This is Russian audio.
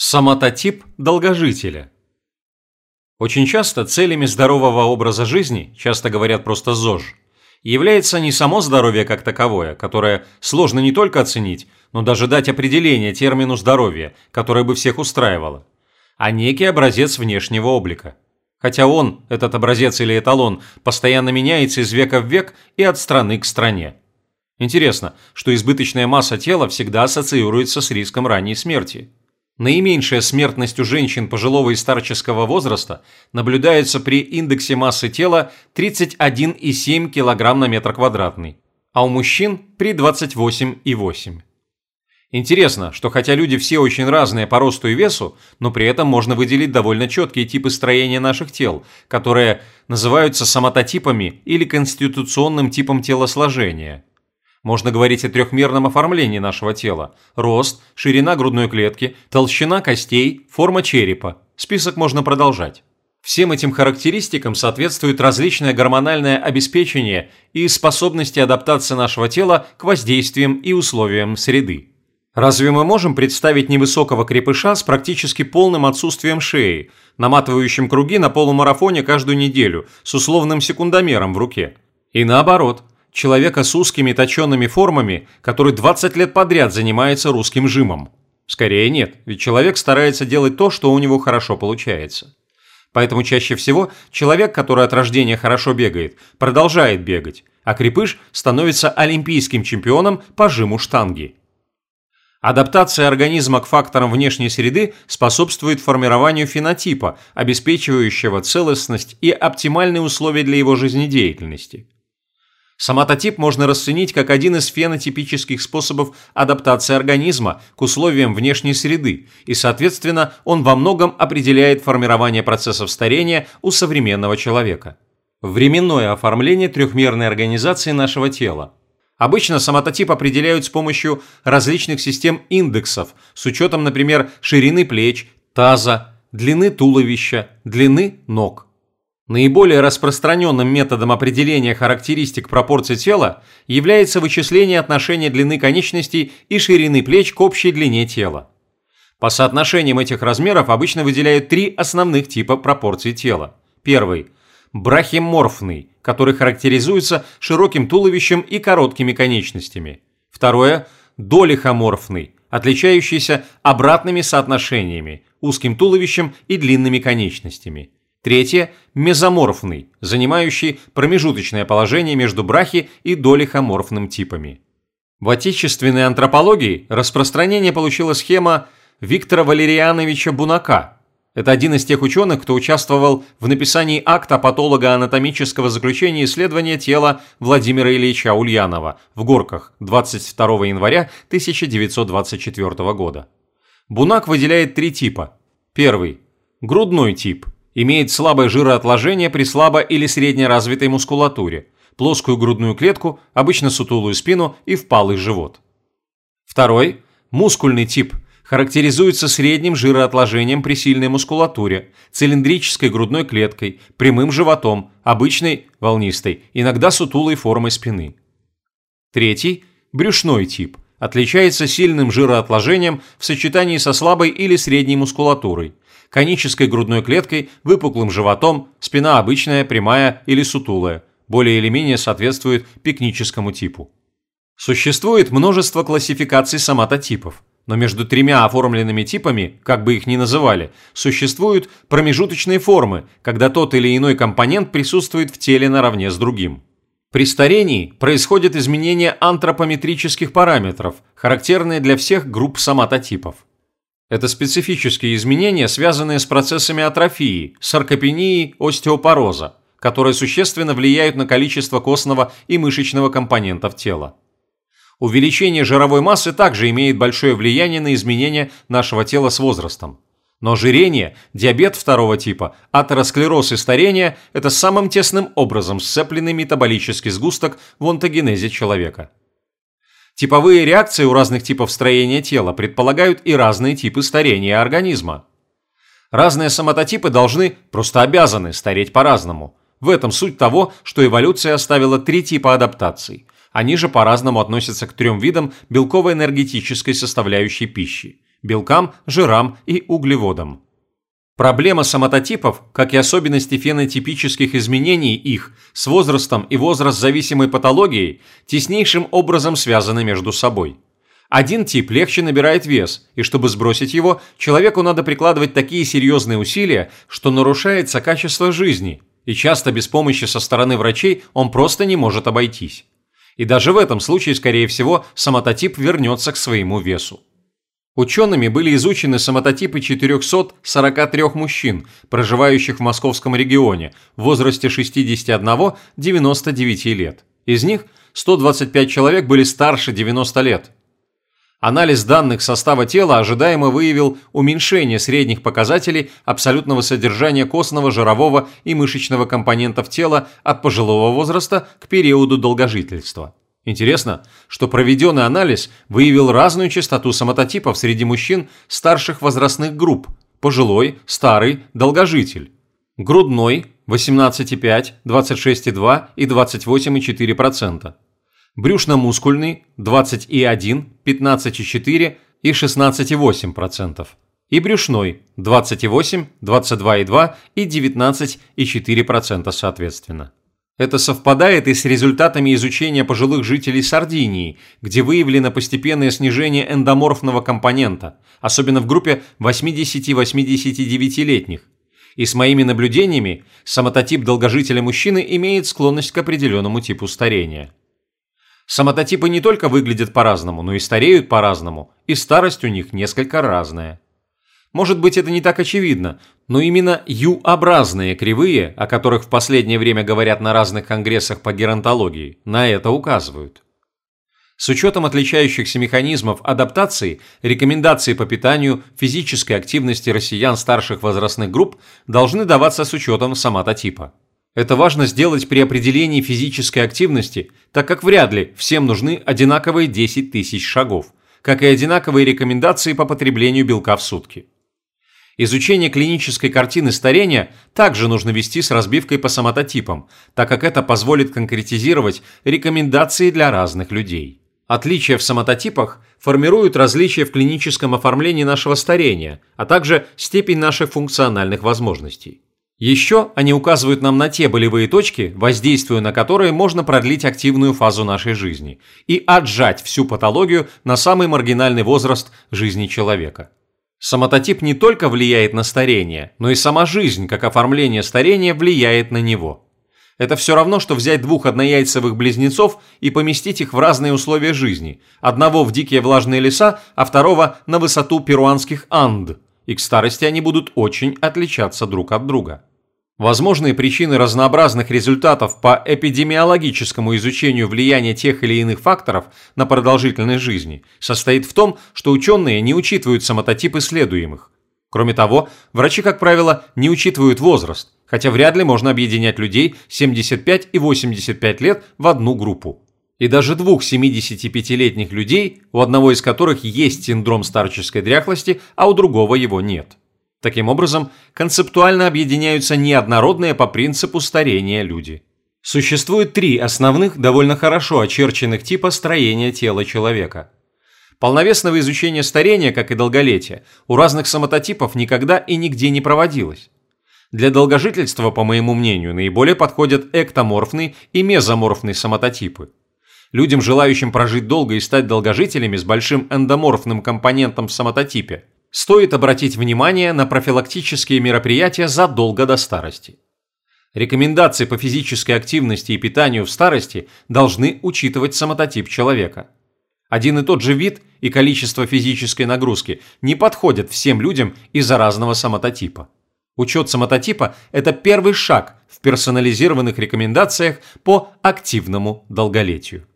Самототип долгожителя. Очень часто целями здорового образа жизни, часто говорят просто ЗОЖ, является не само здоровье как таковое, которое сложно не только оценить, но даже дать определение термину здоровье, которое бы всех устраивало, а некий образец внешнего облика. Хотя он, этот образец или эталон, постоянно меняется из века в век и от страны к стране. Интересно, что избыточная масса тела всегда ассоциируется с риском ранней смерти – Наименьшая смертность у женщин пожилого и старческого возраста наблюдается при индексе массы тела 31,7 кг на метр квадратный, а у мужчин при 28,8. Интересно, что хотя люди все очень разные по росту и весу, но при этом можно выделить довольно четкие типы строения наших тел, которые называются самототипами или конституционным типом телосложения – можно говорить о трехмерном оформлении нашего тела. Рост, ширина грудной клетки, толщина костей, форма черепа. Список можно продолжать. Всем этим характеристикам соответствует различное гормональное обеспечение и способности адаптации нашего тела к воздействиям и условиям среды. Разве мы можем представить невысокого крепыша с практически полным отсутствием шеи, наматывающим круги на полумарафоне каждую неделю, с условным секундомером в руке? И наоборот – человека с узкими точенными формами, который 20 лет подряд занимается русским жимом? Скорее нет, ведь человек старается делать то, что у него хорошо получается. Поэтому чаще всего человек, который от рождения хорошо бегает, продолжает бегать, а крепыш становится олимпийским чемпионом по жиму штанги. Адаптация организма к факторам внешней среды способствует формированию фенотипа, обеспечивающего целостность и оптимальные условия для его жизнедеятельности. Соматотип можно расценить как один из фенотипических способов адаптации организма к условиям внешней среды, и, соответственно, он во многом определяет формирование процессов старения у современного человека. Временное оформление трехмерной организации нашего тела. Обычно соматотип определяют с помощью различных систем индексов, с учетом, например, ширины плеч, таза, длины туловища, длины ног. Наиболее распространенным методом определения характеристик пропорций тела является вычисление отношения длины конечностей и ширины плеч к общей длине тела. По соотношениям этих размеров обычно выделяют три основных типа пропорций тела. Первый – брахиморфный, который характеризуется широким туловищем и короткими конечностями. Второе – долихоморфный, отличающийся обратными соотношениями, узким туловищем и длинными конечностями. Третье – мезоморфный, занимающий промежуточное положение между брахи- и долихоморфным типами. В отечественной антропологии распространение получила схема Виктора Валериановича Бунака. Это один из тех ученых, кто участвовал в написании акта патолога-анатомического заключения исследования тела Владимира Ильича Ульянова в Горках 22 января 1924 года. Бунак выделяет три типа. Первый – грудной тип – имеет слабое жироотложение при слабо или среднеразвитой мускулатуре, плоскую грудную клетку, обычно сутулую спину и впалый живот. Второй – мускульный тип, характеризуется средним жироотложением при сильной мускулатуре, цилиндрической грудной клеткой, прямым животом, обычной, волнистой, иногда сутулой формой спины. Третий – брюшной тип, отличается сильным жироотложением в сочетании со слабой или средней мускулатурой – конической грудной клеткой, выпуклым животом, спина обычная, прямая или сутулая, более или менее соответствует пикническому типу. Существует множество классификаций соматотипов, но между тремя оформленными типами, как бы их ни называли, существуют промежуточные формы, когда тот или иной компонент присутствует в теле наравне с другим. При старении происходит изменение антропометрических параметров, характерные для всех групп соматотипов. Это специфические изменения, связанные с процессами атрофии, саркопении, остеопороза, которые существенно влияют на количество костного и мышечного компонентов тела. Увеличение жировой массы также имеет большое влияние на изменения нашего тела с возрастом. Но ожирение, диабет второго типа, атеросклероз и старение – это самым тесным образом сцепленный метаболический сгусток в онтогенезе человека. Типовые реакции у разных типов строения тела предполагают и разные типы старения организма. Разные соматотипы должны, просто обязаны, стареть по-разному. В этом суть того, что эволюция оставила три типа адаптаций. Они же по-разному относятся к трем видам белково-энергетической составляющей пищи. – белкам, жирам и углеводам. Проблема соматотипов, как и особенности фенотипических изменений их с возрастом и возраст-зависимой патологией, теснейшим образом связаны между собой. Один тип легче набирает вес, и чтобы сбросить его, человеку надо прикладывать такие серьезные усилия, что нарушается качество жизни, и часто без помощи со стороны врачей он просто не может обойтись. И даже в этом случае, скорее всего, соматотип вернется к своему весу. Учеными были изучены соматотипы 443 мужчин, проживающих в московском регионе, в возрасте 61-99 лет. Из них 125 человек были старше 90 лет. Анализ данных состава тела ожидаемо выявил уменьшение средних показателей абсолютного содержания костного, жирового и мышечного компонентов тела от пожилого возраста к периоду долгожительства. Интересно, что проведенный анализ выявил разную частоту соматотипов среди мужчин старших возрастных групп – пожилой, старый, долгожитель. Грудной – 18,5, 26,2 и 28,4%. Брюшно-мускульный – 20,1, 15,4 и 16,8%. И брюшной – 28, 22,2 и 19,4% соответственно. Это совпадает и с результатами изучения пожилых жителей Сардинии, где выявлено постепенное снижение эндоморфного компонента, особенно в группе 80-89-летних. И с моими наблюдениями, самототип долгожителя мужчины имеет склонность к определенному типу старения. Самототипы не только выглядят по-разному, но и стареют по-разному, и старость у них несколько разная. Может быть, это не так очевидно, но именно Ю-образные кривые, о которых в последнее время говорят на разных конгрессах по геронтологии, на это указывают. С учетом отличающихся механизмов адаптации, рекомендации по питанию, физической активности россиян старших возрастных групп должны даваться с учетом соматотипа. Это важно сделать при определении физической активности, так как вряд ли всем нужны одинаковые 10 тысяч шагов, как и одинаковые рекомендации по потреблению белка в сутки. Изучение клинической картины старения также нужно вести с разбивкой по соматотипам, так как это позволит конкретизировать рекомендации для разных людей. Отличия в соматотипах формируют различия в клиническом оформлении нашего старения, а также степень наших функциональных возможностей. Еще они указывают нам на те болевые точки, воздействуя на которые можно продлить активную фазу нашей жизни и отжать всю патологию на самый маргинальный возраст жизни человека. Самототип не только влияет на старение, но и сама жизнь, как оформление старения, влияет на него. Это все равно, что взять двух однояйцевых близнецов и поместить их в разные условия жизни. Одного в дикие влажные леса, а второго на высоту перуанских Анд. И к старости они будут очень отличаться друг от друга. Возможные причины разнообразных результатов по эпидемиологическому изучению влияния тех или иных факторов на продолжительность жизни состоит в том, что ученые не учитывают самототип исследуемых. Кроме того, врачи, как правило, не учитывают возраст, хотя вряд ли можно объединять людей 75 и 85 лет в одну группу. И даже двух 75-летних людей, у одного из которых есть синдром старческой дряхлости, а у другого его нет. Таким образом, концептуально объединяются неоднородные по принципу старения люди. Существует три основных, довольно хорошо очерченных типа строения тела человека. Полновесного изучения старения, как и долголетия, у разных самототипов никогда и нигде не проводилось. Для долгожительства, по моему мнению, наиболее подходят эктоморфный и мезоморфный самототипы. Людям, желающим прожить долго и стать долгожителями с большим эндоморфным компонентом в самототипе – стоит обратить внимание на профилактические мероприятия задолго до старости. Рекомендации по физической активности и питанию в старости должны учитывать самототип человека. Один и тот же вид и количество физической нагрузки не подходят всем людям из-за разного самототипа. Учет самототипа – это первый шаг в персонализированных рекомендациях по активному долголетию.